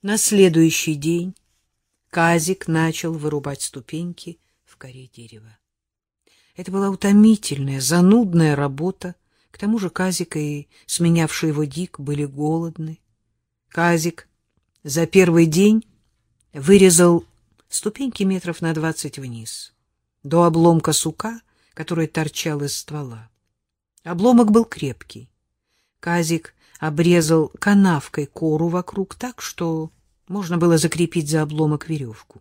На следующий день Казик начал вырубать ступеньки в коре дерева. Это была утомительная, занудная работа. К тому же Казик и сменявший его Дик были голодны. Казик за первый день вырезал ступеньки метров на двадцать вниз, до обломка сука, который торчал из ствола. Обломок был крепкий. Казик обрезал канавкой кору вокруг так, что можно было закрепить за обломок веревку.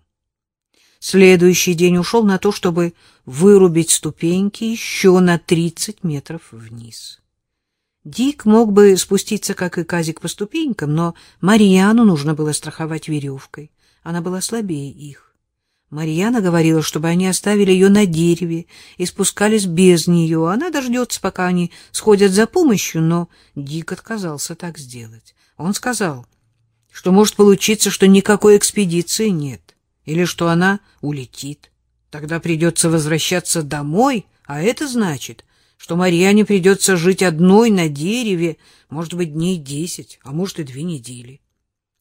Следующий день ушел на то, чтобы вырубить ступеньки еще на тридцать метров вниз. Дик мог бы спуститься, как и Казик, по ступенькам, но Марьяну нужно было страховать веревкой. Она была слабее их. Марьяна говорила, чтобы они оставили ее на дереве и спускались без нее. Она дождется, пока они сходят за помощью, но Дик отказался так сделать. Он сказал, что может получиться, что никакой экспедиции нет, или что она улетит. Тогда придется возвращаться домой, а это значит, что Марьяне придется жить одной на дереве, может быть, дней десять, а может и две недели.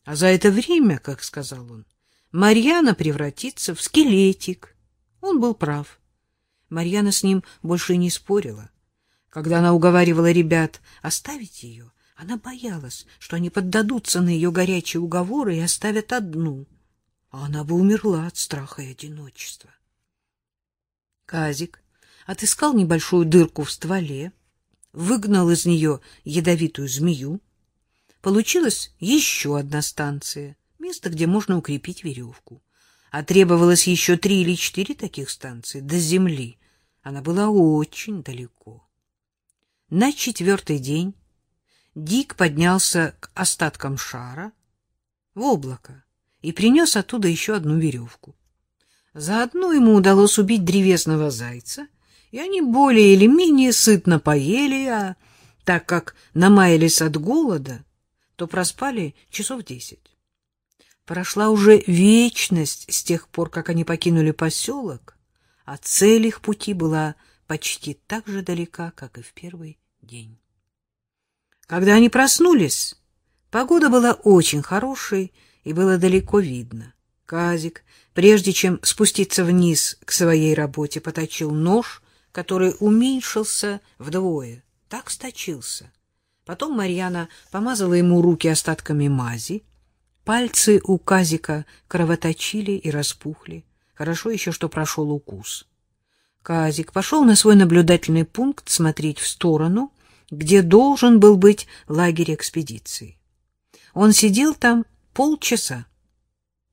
А за это время, как сказал он, Марьяна превратится в скелетик. Он был прав. Марьяна с ним больше не спорила. Когда она уговаривала ребят оставить ее, она боялась, что они поддадутся на ее горячие уговоры и оставят одну, а она бы умерла от страха и одиночества. Казик отыскал небольшую дырку в стволе, выгнал из нее ядовитую змею. Получилась еще одна станция — место, где можно укрепить веревку. А требовалось еще три или четыре таких станции до земли. Она была очень далеко. На четвертый день Дик поднялся к остаткам шара в облако и принес оттуда еще одну веревку. Заодно ему удалось убить древесного зайца, и они более или менее сытно поели, а так как намаялись от голода, то проспали часов десять. Прошла уже вечность с тех пор, как они покинули поселок, а цель их пути была почти так же далека, как и в первый день. Когда они проснулись, погода была очень хорошей, и было далеко видно. Казик, прежде чем спуститься вниз к своей работе, поточил нож, который уменьшился вдвое, так сточился. Потом Марьяна помазала ему руки остатками мази, Пальцы у Казика кровоточили и распухли. Хорошо еще, что прошел укус. Казик пошел на свой наблюдательный пункт смотреть в сторону, где должен был быть лагерь экспедиции. Он сидел там полчаса,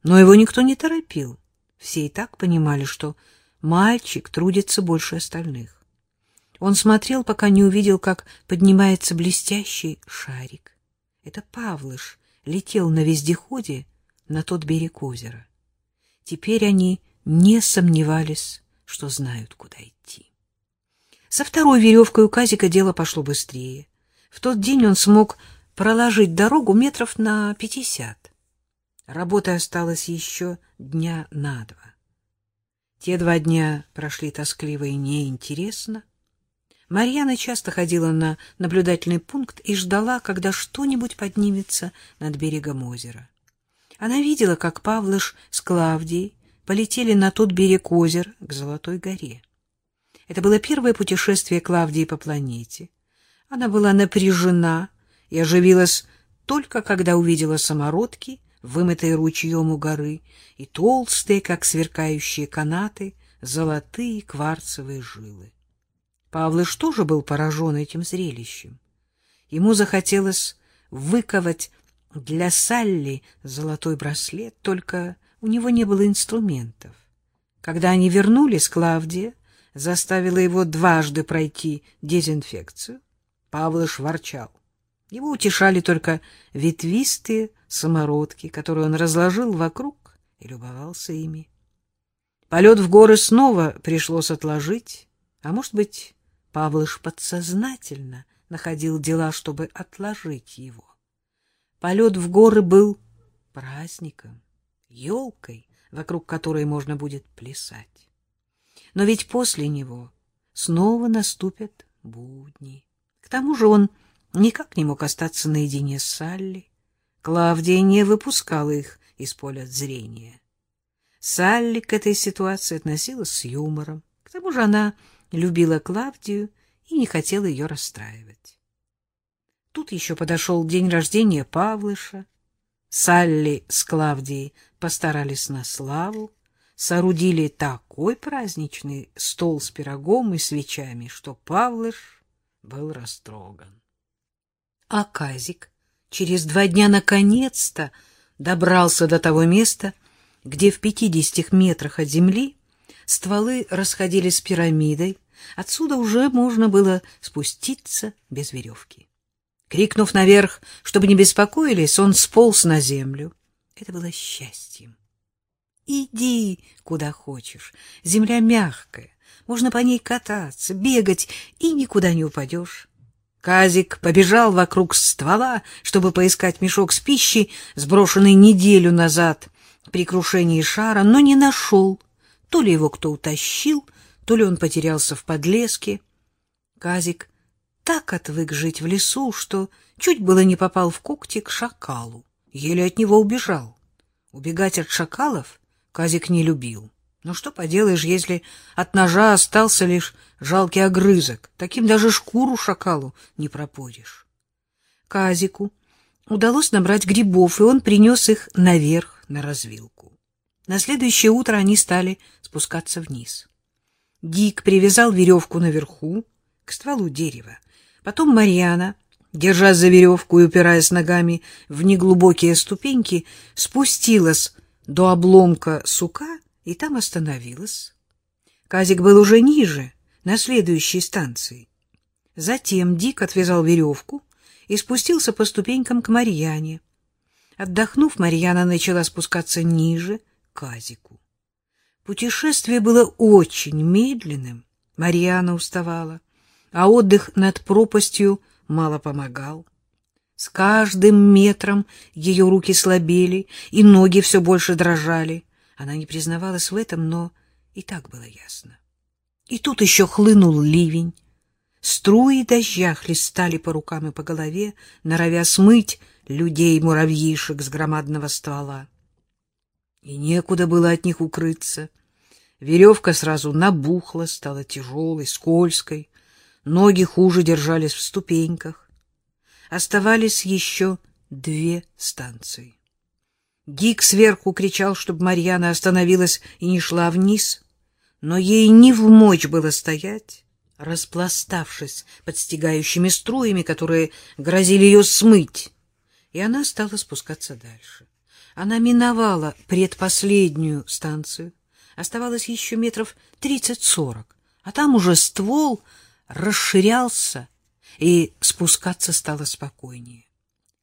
но его никто не торопил. Все и так понимали, что мальчик трудится больше остальных. Он смотрел, пока не увидел, как поднимается блестящий шарик. Это Павлыш летел на вездеходе на тот берег озера. Теперь они не сомневались, что знают, куда идти. Со второй веревкой у Казика дело пошло быстрее. В тот день он смог проложить дорогу метров на пятьдесят. Работы осталось еще дня на два. Те два дня прошли тоскливо и неинтересно. Марьяна часто ходила на наблюдательный пункт и ждала, когда что-нибудь поднимется над берегом озера. Она видела, как Павлыш с Клавдией полетели на тот берег озера, к Золотой горе. Это было первое путешествие Клавдии по планете. Она была напряжена и оживилась только когда увидела самородки, вымытые ручьем у горы, и толстые, как сверкающие канаты, золотые кварцевые жилы. Павлыш тоже был поражен этим зрелищем. Ему захотелось выковать для Салли золотой браслет, только у него не было инструментов. Когда они вернулись, Клавдия заставила его дважды пройти дезинфекцию. Павлыш ворчал. Его утешали только ветвистые самородки, которые он разложил вокруг и любовался ими. Полет в горы снова пришлось отложить, а, может быть, Павлыш подсознательно находил дела, чтобы отложить его. Полет в горы был праздником, елкой, вокруг которой можно будет плясать. Но ведь после него снова наступят будни. К тому же он никак не мог остаться наедине с Салли. Клавдия не выпускала их из поля зрения. Салли к этой ситуации относилась с юмором. К тому же она любила Клавдию и не хотела ее расстраивать. Тут еще подошел день рождения Павлыша. Салли с Клавдией постарались на славу, соорудили такой праздничный стол с пирогом и свечами, что Павлыш был растроган. А Казик через два дня наконец-то добрался до того места, где в пятидесятих метрах от земли стволы расходились пирамидой, отсюда уже можно было спуститься без веревки. Крикнув наверх, чтобы не беспокоились, он сполз на землю. Это было счастьем. Иди куда хочешь. Земля мягкая, можно по ней кататься, бегать, и никуда не упадешь. Казик побежал вокруг ствола, чтобы поискать мешок с пищей, сброшенный неделю назад при крушении шара, но не нашел. То ли его кто утащил, то ли он потерялся в подлеске. Казик так отвык жить в лесу, что чуть было не попал в когти к шакалу. Еле от него убежал. Убегать от шакалов Казик не любил. Но что поделаешь, если от ножа остался лишь жалкий огрызок? Таким даже шкуру шакалу не пропоришь. Казику удалось набрать грибов, и он принес их наверх на развилку. На следующее утро они стали спускаться вниз. Дик привязал веревку наверху, к стволу дерева. Потом Марьяна, держась за веревку и упираясь ногами в неглубокие ступеньки, спустилась до обломка сука и там остановилась. Казик был уже ниже, на следующей станции. Затем Дик отвязал веревку и спустился по ступенькам к Марьяне. Отдохнув, Марьяна начала спускаться ниже, к Казику. Путешествие было очень медленным, Марьяна уставала, а отдых над пропастью мало помогал. С каждым метром ее руки слабели, и ноги все больше дрожали. Она не признавалась в этом, но и так было ясно. И тут еще хлынул ливень. Струи дождя хлестали по рукам и по голове, норовя смыть людей-муравьишек с громадного ствола. И некуда было от них укрыться. Веревка сразу набухла, стала тяжелой, скользкой. Ноги хуже держались в ступеньках. Оставались еще две станции. Дик сверху кричал, чтобы Марьяна остановилась и не шла вниз, но ей не в мочь было стоять, распластавшись под стегающими струями, которые грозили ее смыть, и она стала спускаться дальше. Она миновала предпоследнюю станцию, оставалось еще метров тридцать-сорок, а там уже ствол расширялся, и спускаться стало спокойнее.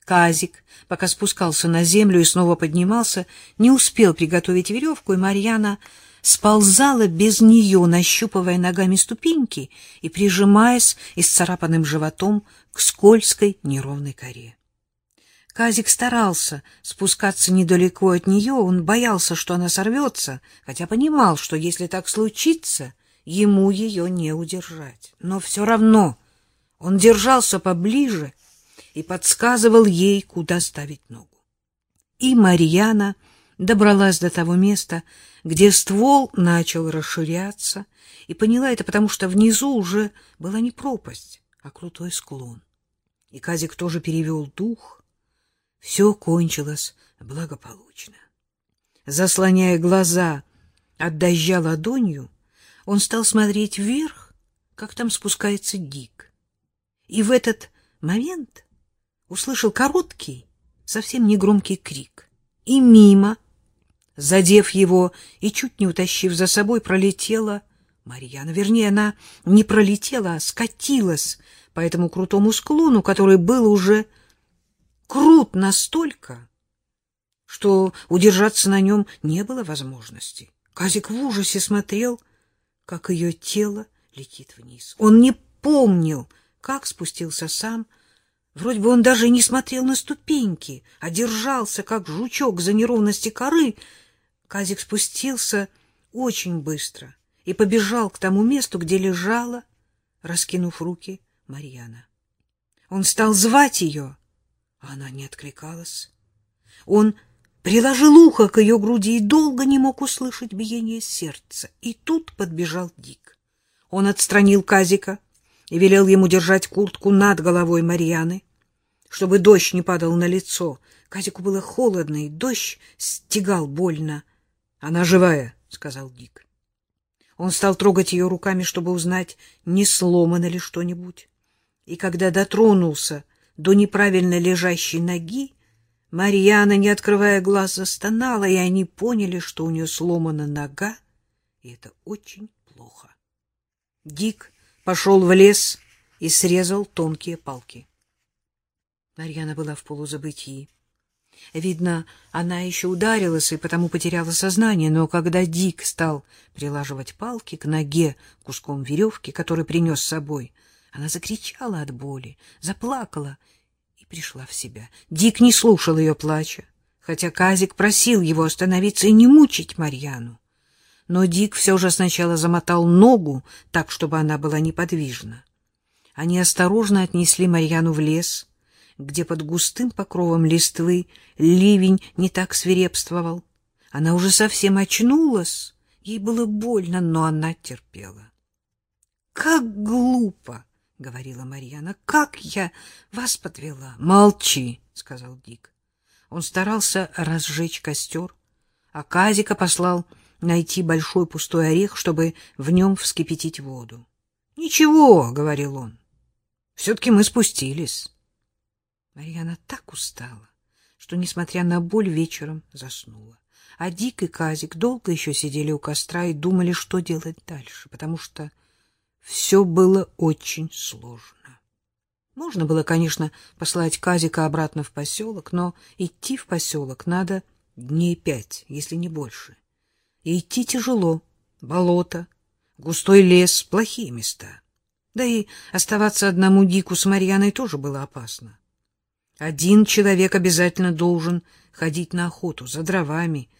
Казик, пока спускался на землю и снова поднимался, не успел приготовить веревку, и Марьяна сползала без нее, нащупывая ногами ступеньки и прижимаясь исцарапанным животом к скользкой неровной коре. Казик старался спускаться недалеко от нее, он боялся, что она сорвется, хотя понимал, что если так случится, ему ее не удержать. Но все равно он держался поближе и подсказывал ей, куда ставить ногу. И Марьяна добралась до того места, где ствол начал расширяться, и поняла это потому, что внизу уже была не пропасть, а крутой склон. И Казик тоже перевел дух. Все кончилось благополучно. Заслоняя глаза от дождя ладонью, он стал смотреть вверх, как там спускается Дик. И в этот момент услышал короткий, совсем негромкий крик. И мимо, задев его и чуть не утащив за собой, пролетела Марьяна. Вернее, она не пролетела, а скатилась по этому крутому склону, который был уже крут настолько, что удержаться на нем не было возможности. Казик в ужасе смотрел, как ее тело летит вниз. Он не помнил, как спустился сам, Вроде бы он даже не смотрел на ступеньки, а держался, как жучок за неровности коры. Казик спустился очень быстро и побежал к тому месту, где лежала, раскинув руки, Марьяна. Он стал звать ее, она не откликалась. Он приложил ухо к ее груди и долго не мог услышать биение сердца. И тут подбежал Дик. Он отстранил Казика и велел ему держать куртку над головой Марьяны, чтобы дождь не падал на лицо. Казику было холодно, и дождь стегал больно. — Она живая, — сказал Дик. Он стал трогать ее руками, чтобы узнать, не сломано ли что-нибудь. И когда дотронулся до неправильно лежащей ноги, Марьяна, не открывая глаз, застонала, и они поняли, что у нее сломана нога, и это очень плохо. Дик пошел в лес и срезал тонкие палки. Марьяна была в полузабытии. Видно, она еще ударилась и потому потеряла сознание, но когда Дик стал прилаживать палки к ноге куском веревки, который принес с собой, она закричала от боли, заплакала и пришла в себя. Дик не слушал ее плача, хотя Казик просил его остановиться и не мучить Марьяну. Но Дик все же сначала замотал ногу так, чтобы она была неподвижна. Они осторожно отнесли Марьяну в лес, где под густым покровом листвы ливень не так свирепствовал. Она уже совсем очнулась, ей было больно, но она терпела. — Как глупо! — говорила Марьяна. — Как я вас подвела! — Молчи! — сказал Дик. Он старался разжечь костер, а Казика послал найти большой пустой орех, чтобы в нем вскипятить воду. — Ничего, — говорил он, — все-таки мы спустились. Марьяна так устала, что, несмотря на боль, вечером заснула. А Дик и Казик долго еще сидели у костра и думали, что делать дальше, потому что все было очень сложно. Можно было, конечно, послать Казика обратно в поселок, но идти в поселок надо дней пять, если не больше. И идти тяжело. Болото, густой лес, плохие места. Да и оставаться одному Дику с Марьяной тоже было опасно. Один человек обязательно должен ходить на охоту за дровами,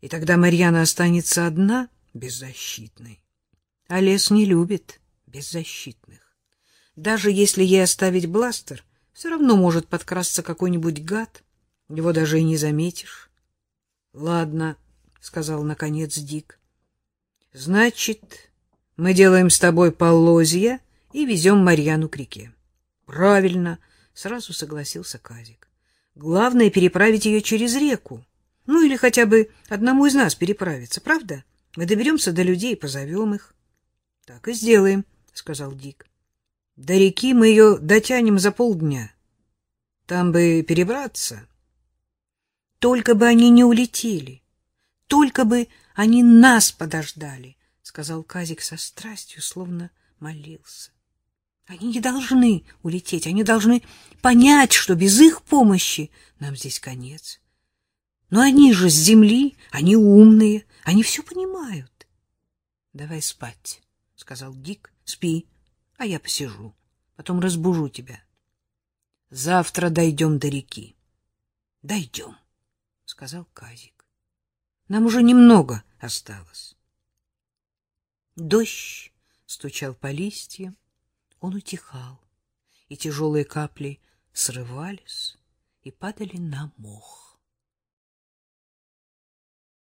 и тогда Марьяна останется одна, беззащитной. А лес не любит беззащитных. Даже если ей оставить бластер, все равно может подкрасться какой-нибудь гад, его даже и не заметишь. — Ладно, — сказал наконец Дик. — Значит, мы делаем с тобой полозья и везем Марьяну к реке. — Правильно, Сразу согласился Казик. Главное переправить ее через реку. Ну или хотя бы одному из нас переправиться, правда? Мы доберемся до людей и позовем их. — Так и сделаем, — сказал Дик. — До реки мы ее дотянем за полдня. Там бы перебраться. — Только бы они не улетели, только бы они нас подождали, — сказал Казик со страстью, словно молился. Они не должны улететь, они должны понять, что без их помощи нам здесь конец. Но они же с земли, они умные, они все понимают. — Давай спать, — сказал Дик. — Спи, а я посижу, потом разбужу тебя. Завтра дойдем до реки. — Дойдем, — сказал Казик. — Нам уже немного осталось. Дождь стучал по листьям, он утихал, и тяжелые капли срывались и падали на мох.